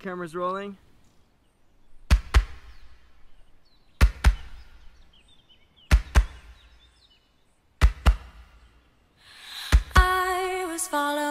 Camera's rolling. I was following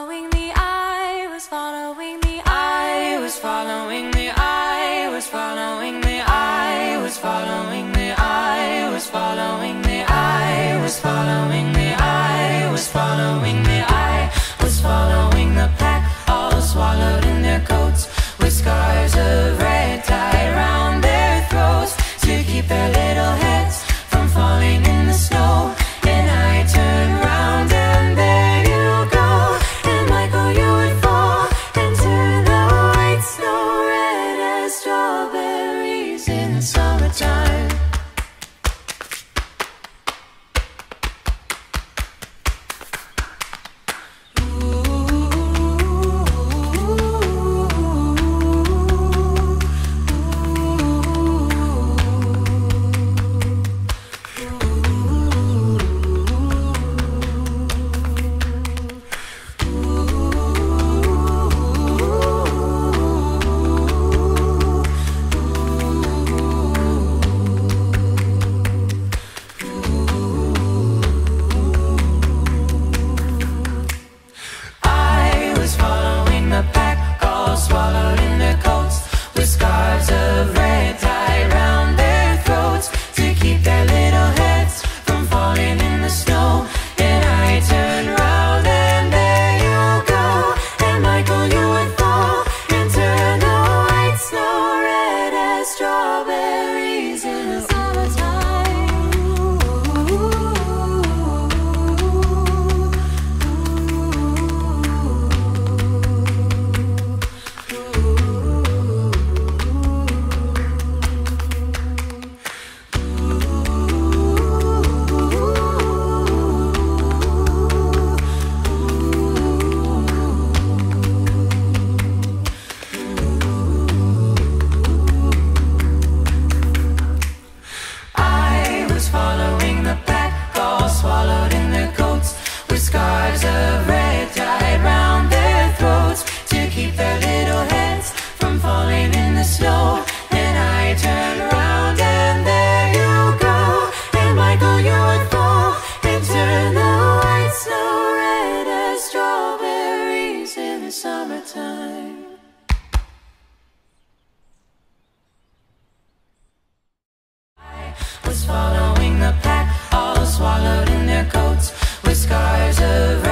scars of